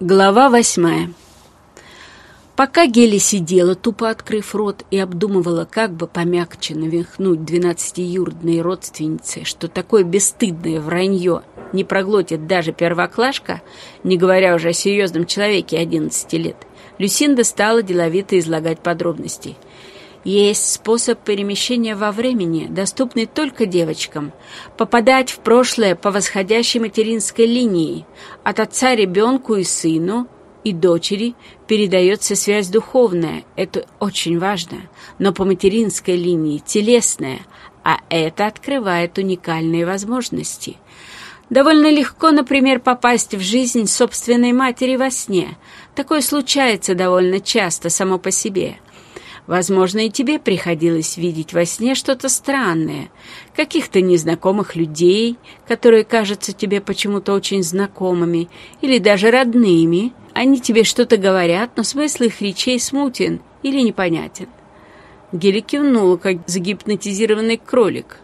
Глава восьмая. Пока Гели сидела, тупо открыв рот, и обдумывала, как бы помягче навихнуть двенадцатиюродной родственнице, что такое бесстыдное вранье не проглотит даже первоклашка, не говоря уже о серьезном человеке одиннадцати лет, Люсинда стала деловито излагать подробности – есть способ перемещения во времени, доступный только девочкам. Попадать в прошлое по восходящей материнской линии. От отца ребенку и сыну, и дочери передается связь духовная. Это очень важно. Но по материнской линии телесная. А это открывает уникальные возможности. Довольно легко, например, попасть в жизнь собственной матери во сне. Такое случается довольно часто само по себе – Возможно, и тебе приходилось видеть во сне что-то странное, каких-то незнакомых людей, которые кажутся тебе почему-то очень знакомыми или даже родными. Они тебе что-то говорят, но смысл их речей смутен или непонятен. Гели кивнула, как загипнотизированный кролик.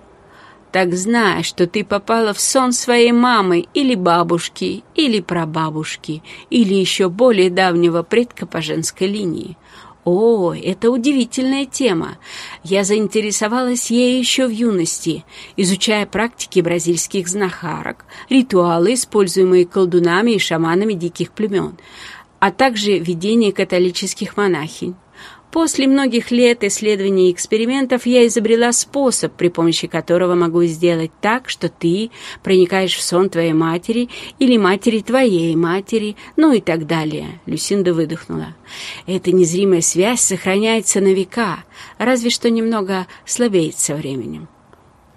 Так знай, что ты попала в сон своей мамы или бабушки, или прабабушки, или еще более давнего предка по женской линии. О, это удивительная тема. Я заинтересовалась ею еще в юности, изучая практики бразильских знахарок, ритуалы, используемые колдунами и шаманами диких племен, а также видение католических монахинь. После многих лет исследований и экспериментов я изобрела способ, при помощи которого могу сделать так, что ты проникаешь в сон твоей матери или матери твоей матери, ну и так далее. Люсинда выдохнула. Эта незримая связь сохраняется на века, разве что немного слабеет со временем.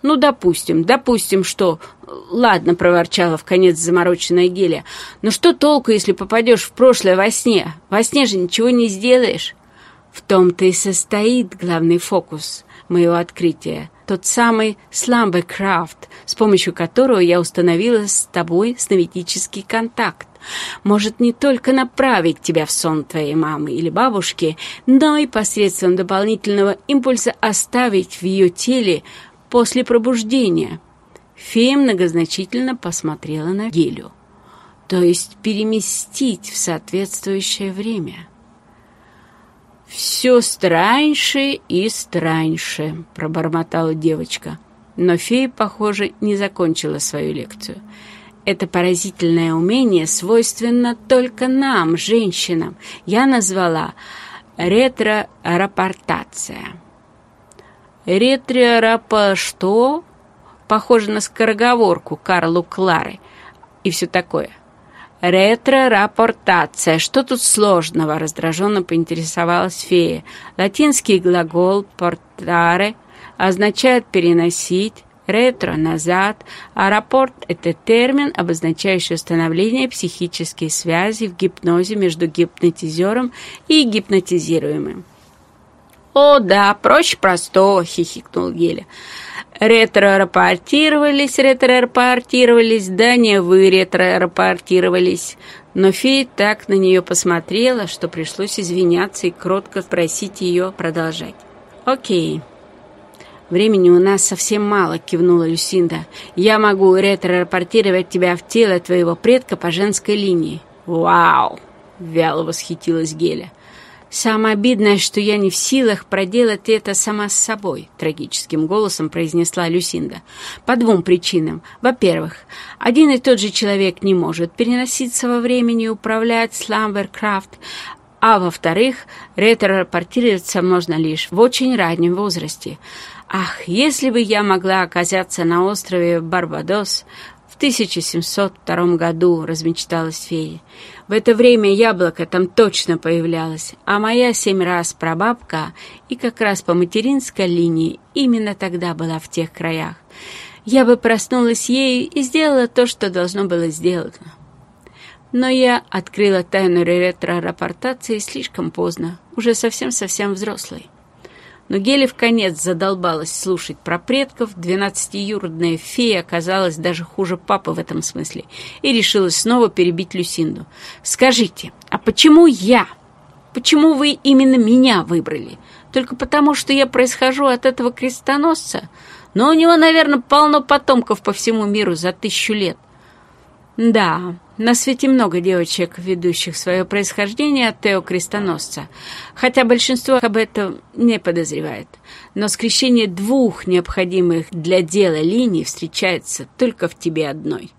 «Ну, допустим, допустим, что...» «Ладно», — проворчала вконец замороченная Геля. «Но что толку, если попадешь в прошлое во сне? Во сне же ничего не сделаешь». В том-то и состоит главный фокус моего открытия, тот самый Сламберкрафт, с помощью которого я установила с тобой сновидический контакт. Может не только направить тебя в сон твоей мамы или бабушки, но и посредством дополнительного импульса оставить в ее теле после пробуждения. Фея многозначительно посмотрела на Гелю. То есть переместить в соответствующее время. «Все страньше и страньше», — пробормотала девочка. Но фея, похоже, не закончила свою лекцию. Это поразительное умение свойственно только нам, женщинам. Я назвала ретро-рапортация. Ретро-рапа что? Похоже на скороговорку Карлу Клары и все такое. «Ретро-рапортация. Что тут сложного?» — раздраженно поинтересовалась фея. Латинский глагол «портаре» означает «переносить», ретро – назад, а рапорт – это термин, обозначающий установление психической связи в гипнозе между гипнотизером и гипнотизируемым. «О, да, проще простого!» – хихикнул Геля. Ретро-рапортировались, ретро-рапортировались, да не вы ретро-рапортировались. Но фея так на нее посмотрела, что пришлось извиняться и кротко просить ее продолжать. «Окей. Времени у нас совсем мало», — кивнула Люсинда. «Я могу ретро-рапортировать тебя в тело твоего предка по женской линии». «Вау!» — вяло восхитилась Геля. «Самое обидное, что я не в силах проделать это сама с собой», — трагическим голосом произнесла Люсинда. «По двум причинам. Во-первых, один и тот же человек не может переноситься во времени и управлять Сламберкрафт, а во-вторых, ретро-рапортироваться можно лишь в очень раннем возрасте. Ах, если бы я могла оказаться на острове Барбадос 1702 году, размечталась фея. В это время яблоко там точно появлялось, а моя семь раз прабабка и как раз по материнской линии именно тогда была в тех краях. Я бы проснулась ею и сделала то, что должно было сделать. Но я открыла тайну ретро-рапортации слишком поздно, уже совсем-совсем взрослой. Но Гели в конец задолбалась слушать про предков, двенадцатиюродная фея оказалась даже хуже папы в этом смысле и решилась снова перебить Люсинду. «Скажите, а почему я? Почему вы именно меня выбрали? Только потому, что я происхожу от этого крестоносца? Но у него, наверное, полно потомков по всему миру за тысячу лет». «Да, На свете много девочек, ведущих свое происхождение от Тео Крестоносца, хотя большинство об этом не подозревает. Но скрещение двух необходимых для дела линий встречается только в тебе одной.